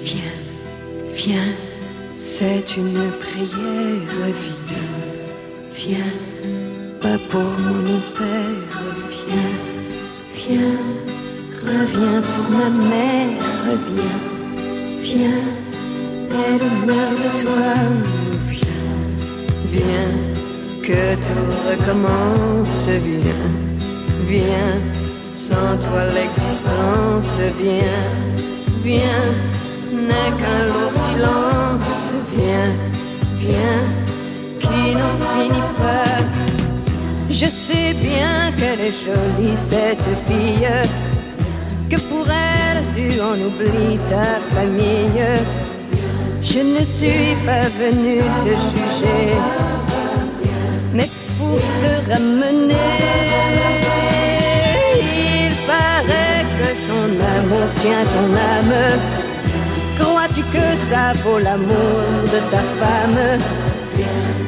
Viens, c'est une prière, viens, viens, pas pour mon père, viens, viens, reviens pour ma mère, reviens, viens, elle meurt de toi, viens, viens, que tout recommence, viens, viens, sans toi l'existence, viens, viens n'est qu'un lourd silence. Viens, viens, qui n'en finit pas. Je sais bien qu'elle est jolie, cette fille. Que pour elle, tu en oublies ta famille? Je ne suis pas venu te juger, mais pour te ramener. Il paraît que son amour tient ton âme Que ça vaut l'amour de ta femme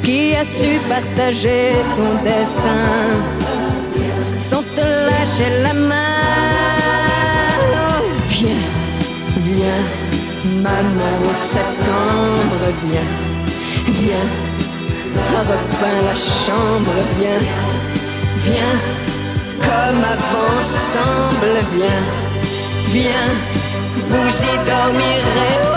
qui a su partager ton destin sans te lâcher la main oh, Viens, viens, maman au septembre, viens, viens, repeins la chambre, viens, viens, comme avant ensemble, viens, viens vous y dormirez.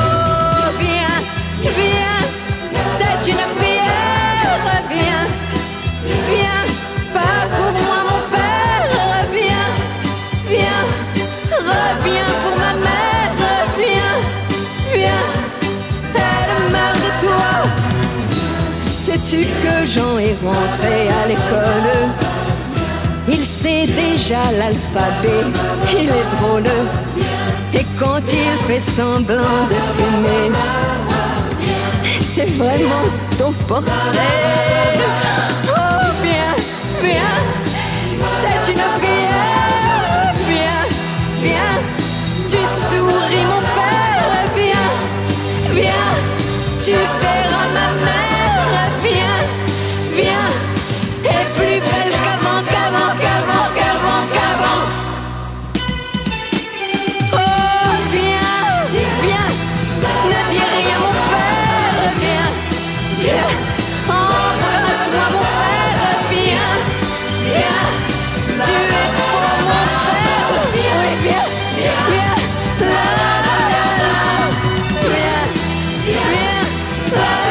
Sais-tu que Jean est rentré à l'école Il sait déjà l'alphabet, il est drôle et quand il fait semblant de fumer, c'est vraiment ton portrait. Oh, viens, viens, c'est une prière. Viens, viens, tu souris mon père. Viens, viens, tu verras viens,